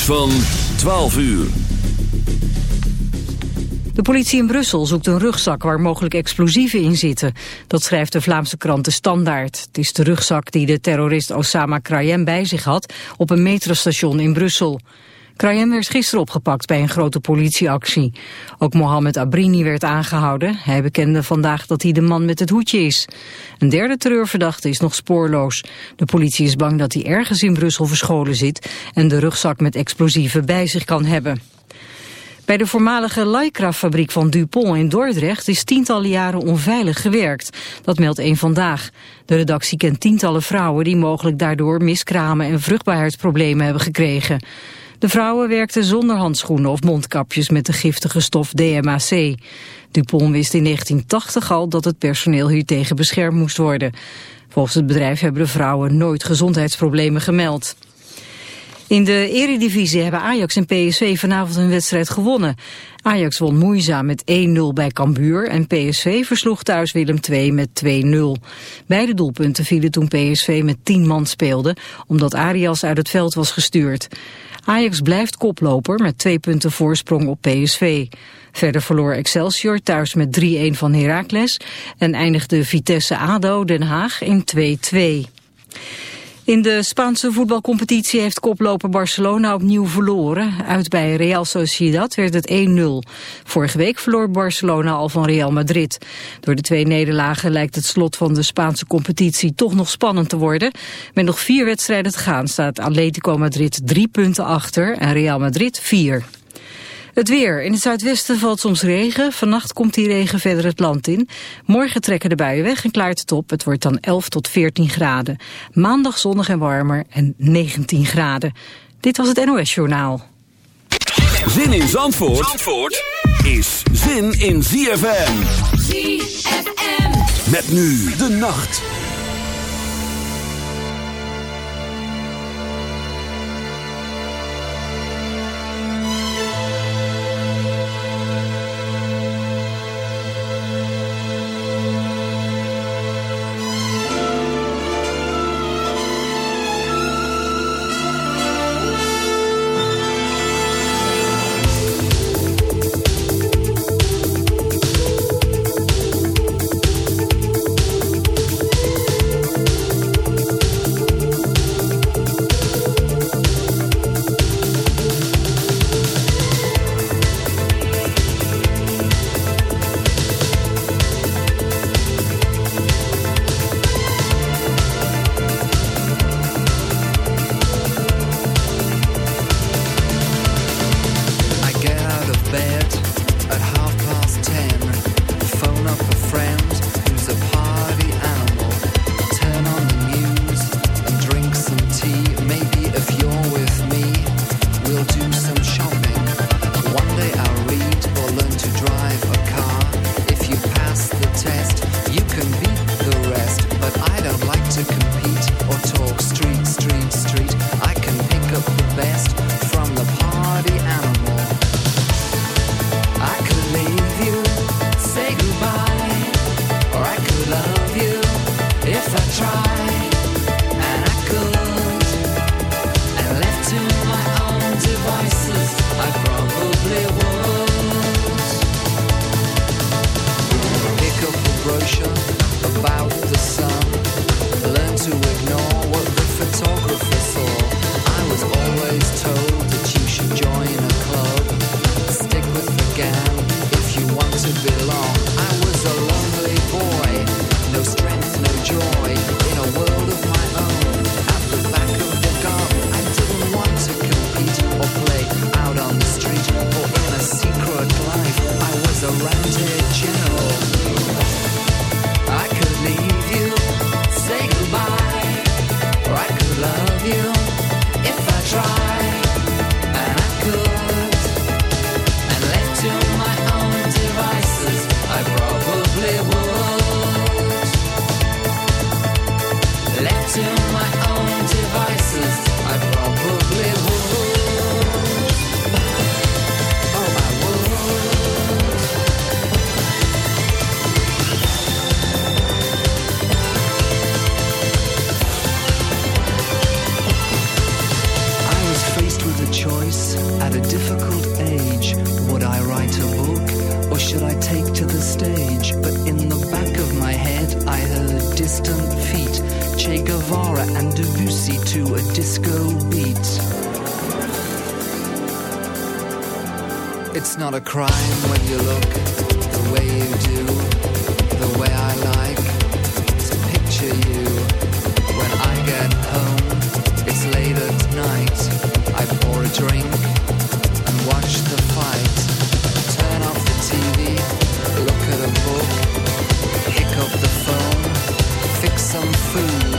Van 12 uur. De politie in Brussel zoekt een rugzak waar mogelijk explosieven in zitten. Dat schrijft de Vlaamse krant De Standaard. Het is de rugzak die de terrorist Osama Krayem bij zich had op een metrostation in Brussel. Krayem werd gisteren opgepakt bij een grote politieactie. Ook Mohamed Abrini werd aangehouden. Hij bekende vandaag dat hij de man met het hoedje is. Een derde terreurverdachte is nog spoorloos. De politie is bang dat hij ergens in Brussel verscholen zit... en de rugzak met explosieven bij zich kan hebben. Bij de voormalige Lycra-fabriek van Dupont in Dordrecht is tientallen jaren onveilig gewerkt. Dat meldt één vandaag. De redactie kent tientallen vrouwen die mogelijk daardoor miskramen en vruchtbaarheidsproblemen hebben gekregen. De vrouwen werkten zonder handschoenen of mondkapjes met de giftige stof DMAC. Dupont wist in 1980 al dat het personeel hiertegen beschermd moest worden. Volgens het bedrijf hebben de vrouwen nooit gezondheidsproblemen gemeld. In de eredivisie hebben Ajax en PSV vanavond een wedstrijd gewonnen. Ajax won moeizaam met 1-0 bij Cambuur en PSV versloeg thuis Willem II met 2-0. Beide doelpunten vielen toen PSV met 10 man speelde, omdat Arias uit het veld was gestuurd. Ajax blijft koploper met twee punten voorsprong op PSV. Verder verloor Excelsior thuis met 3-1 van Heracles en eindigde Vitesse-ADO Den Haag in 2-2. In de Spaanse voetbalcompetitie heeft koploper Barcelona opnieuw verloren. Uit bij Real Sociedad werd het 1-0. Vorige week verloor Barcelona al van Real Madrid. Door de twee nederlagen lijkt het slot van de Spaanse competitie toch nog spannend te worden. Met nog vier wedstrijden te gaan staat Atletico Madrid drie punten achter en Real Madrid vier. Het weer. In het zuidwesten valt soms regen. Vannacht komt die regen verder het land in. Morgen trekken de buien weg en klaart het op. Het wordt dan 11 tot 14 graden. Maandag zonnig en warmer en 19 graden. Dit was het NOS Journaal. Zin in Zandvoort, Zandvoort is zin in ZFM. ZFM. Met nu de nacht. Food.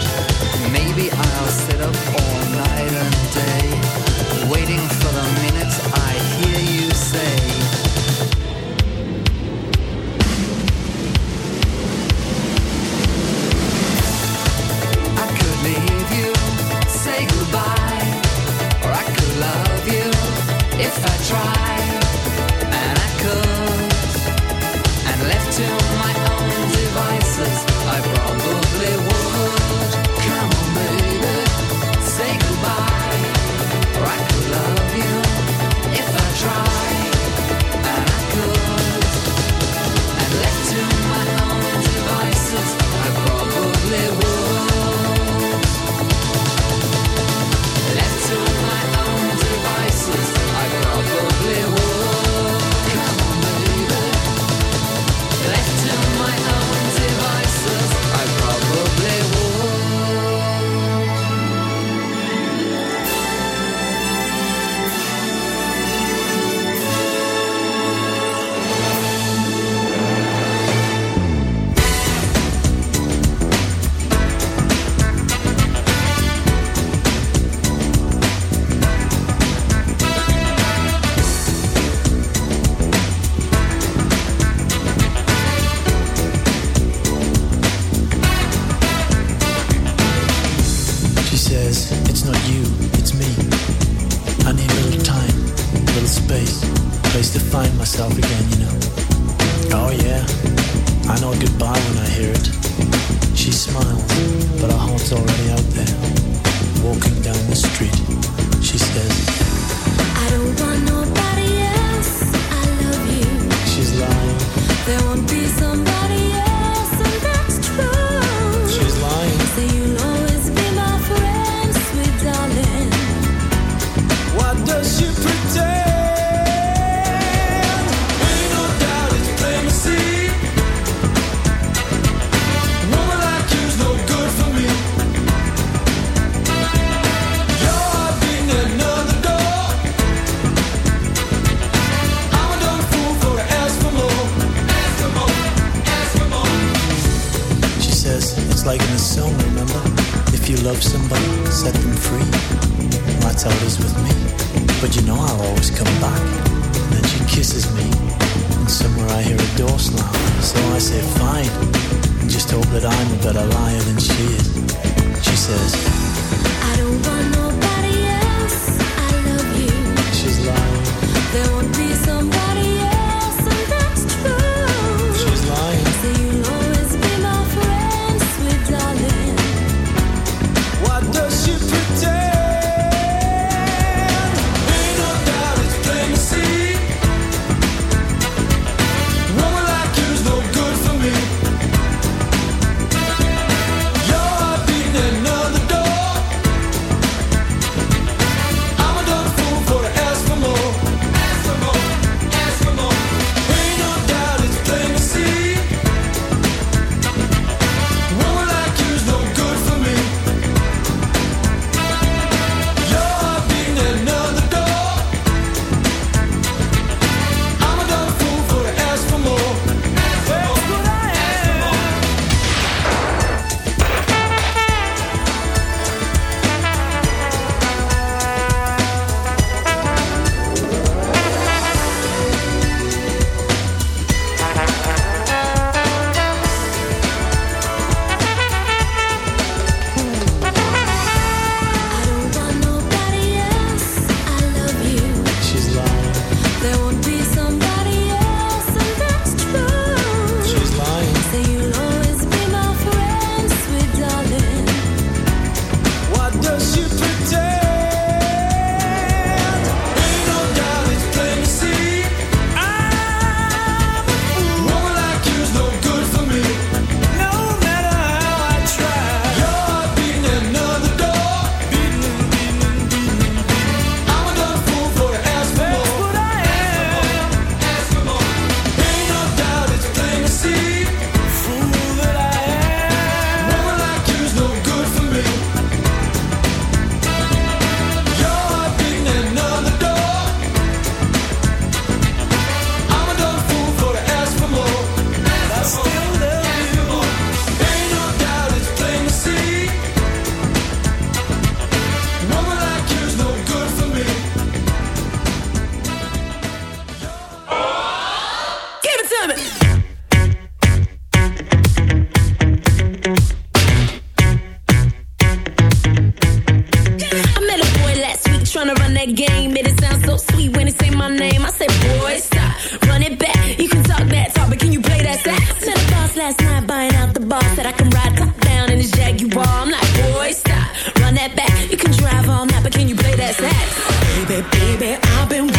baby, I've been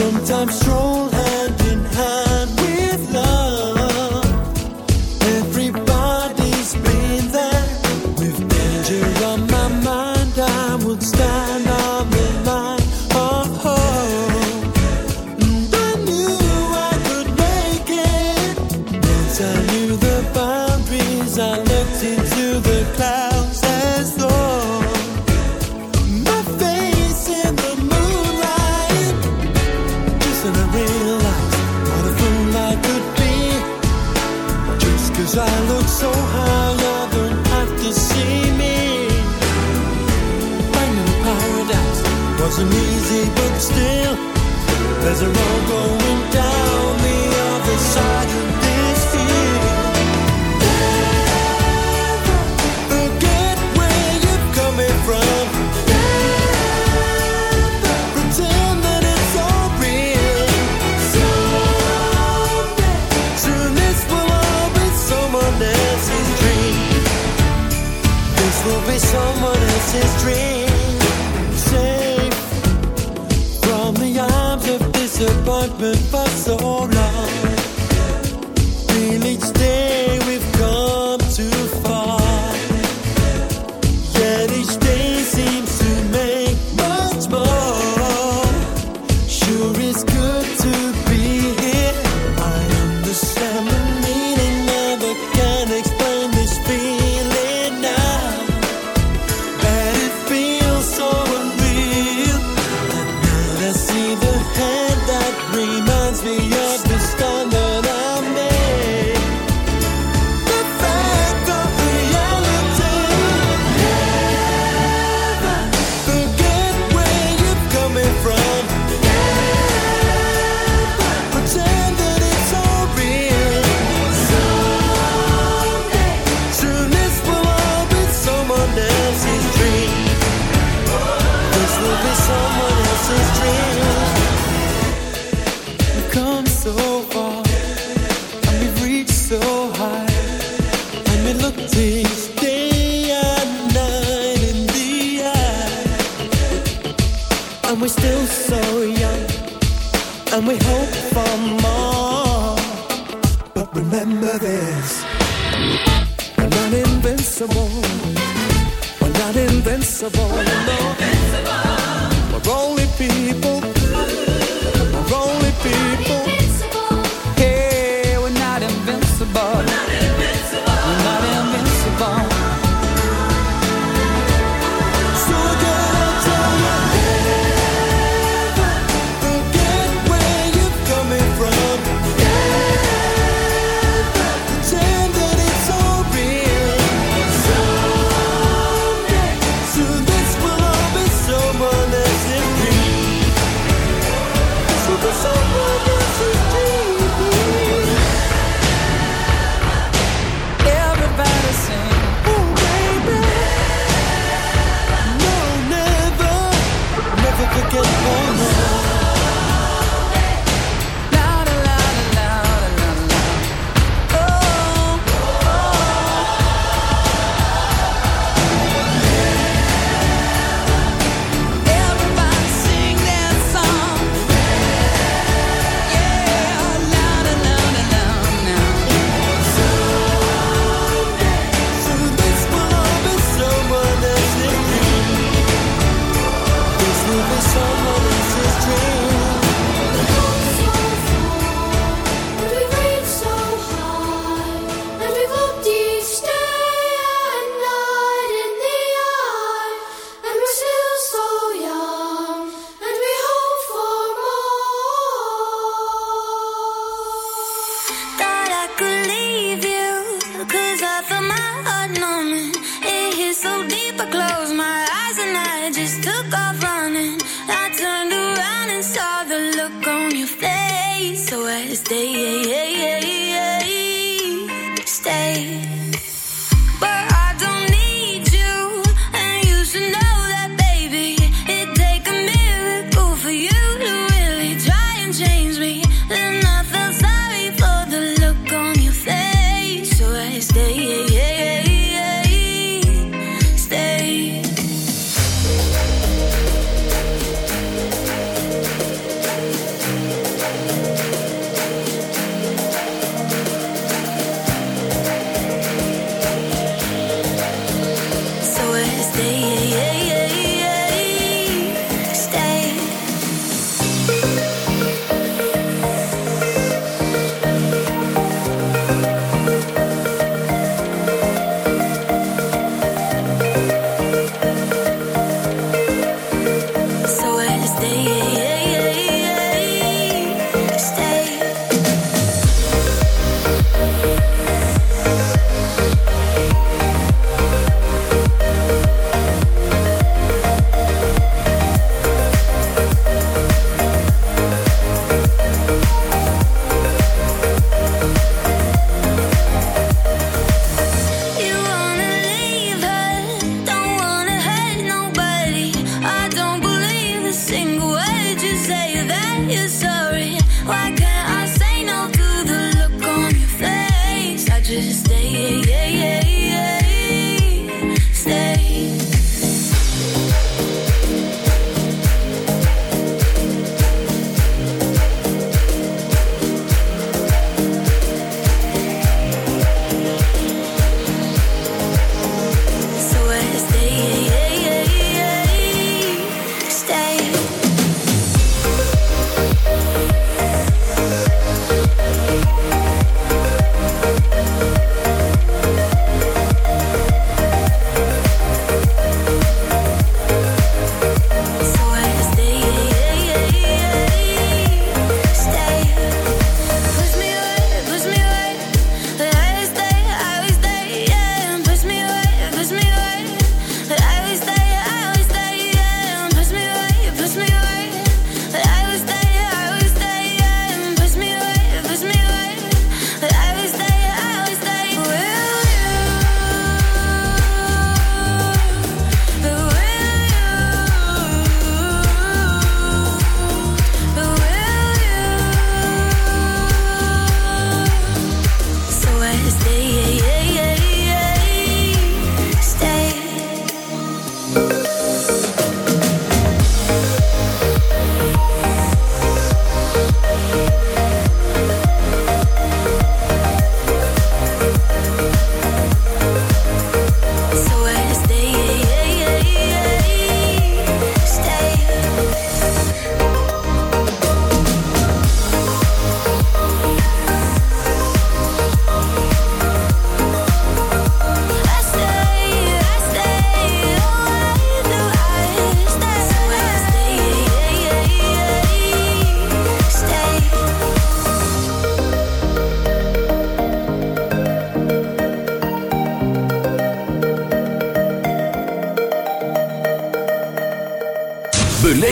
sometimes stroll been for so.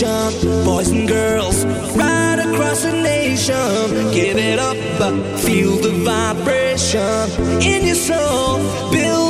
Imagination. Boys and girls, right across the nation. Give it up, feel the vibration in your soul. Build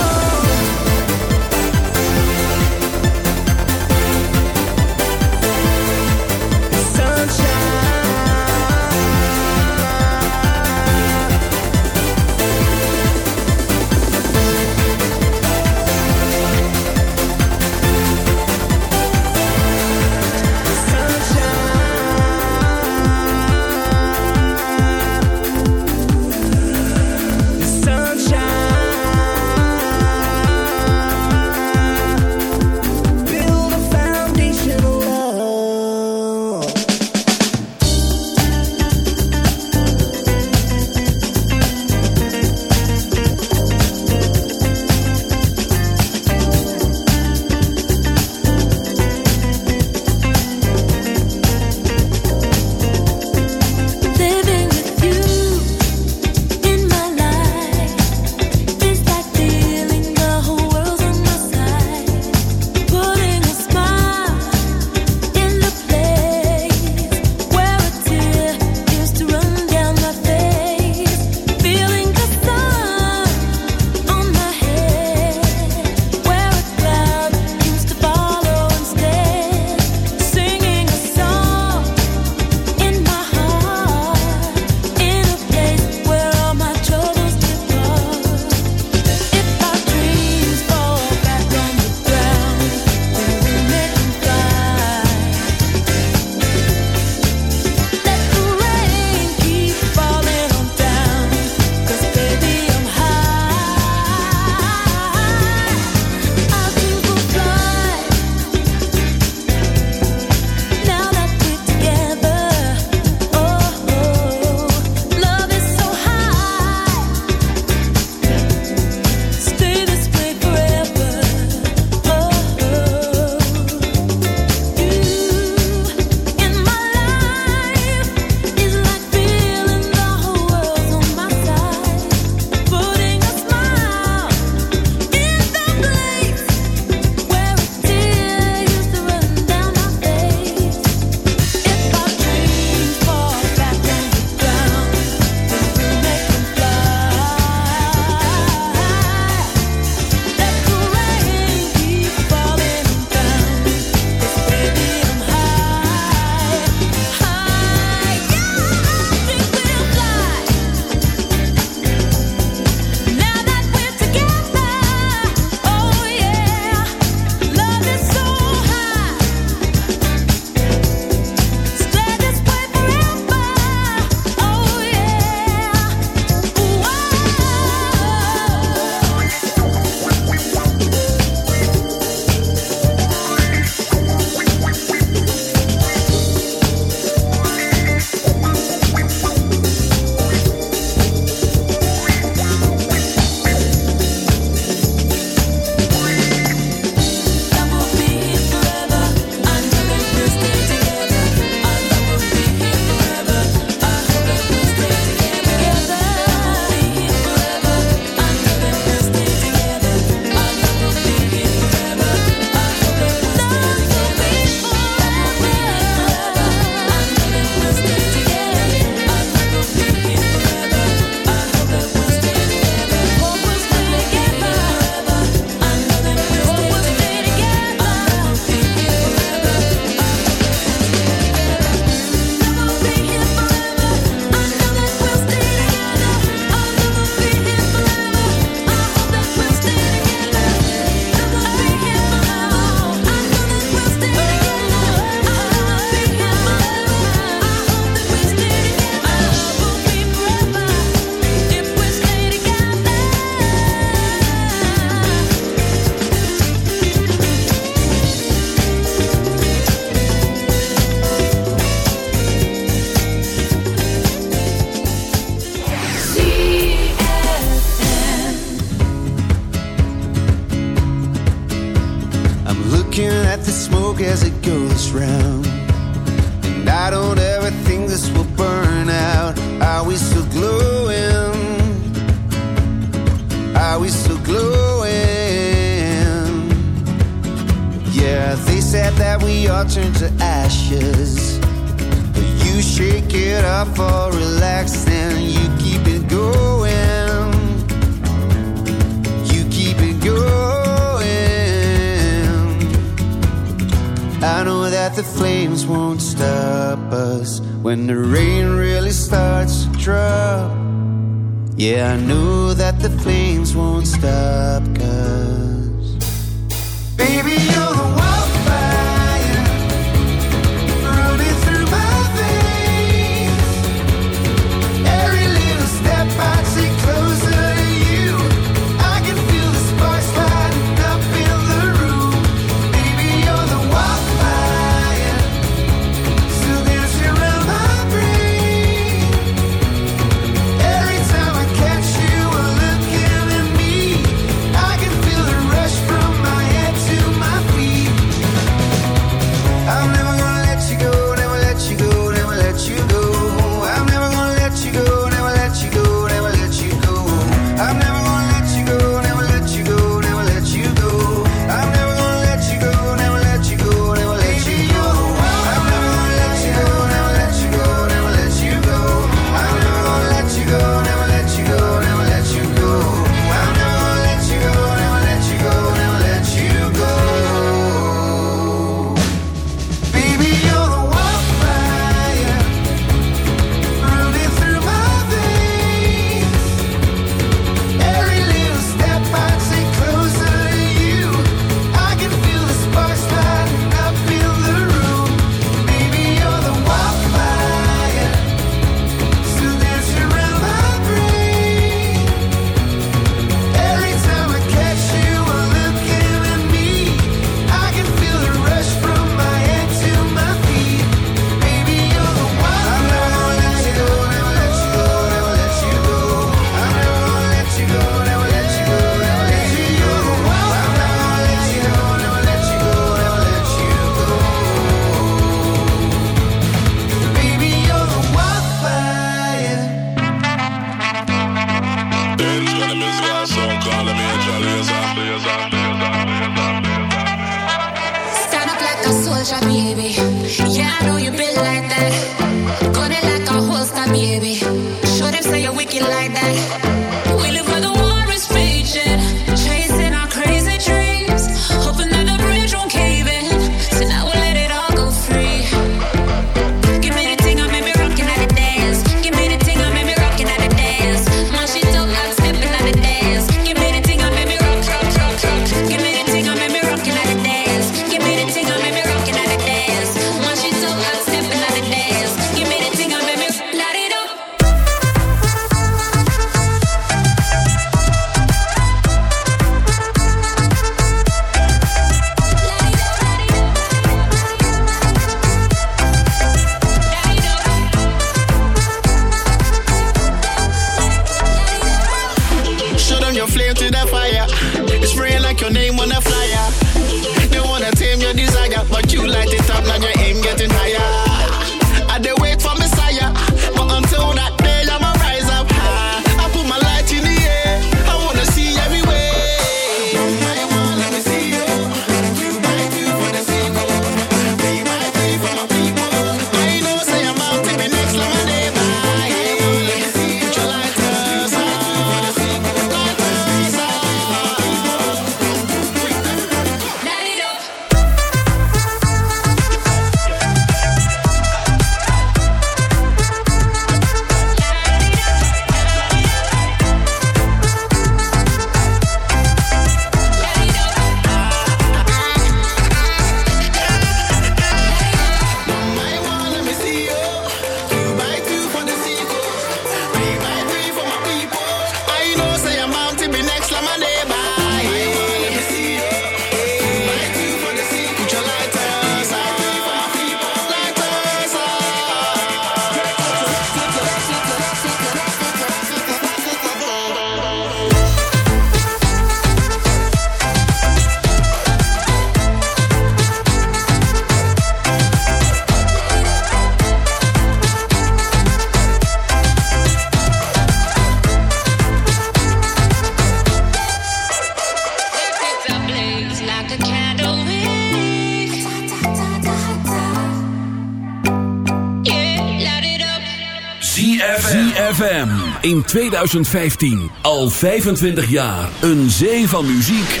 in 2015. Al 25 jaar. Een zee van muziek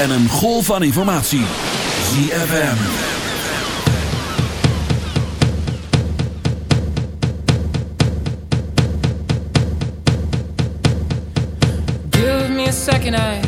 en een golf van informatie. ZFM. Give me a second, eye.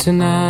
tonight.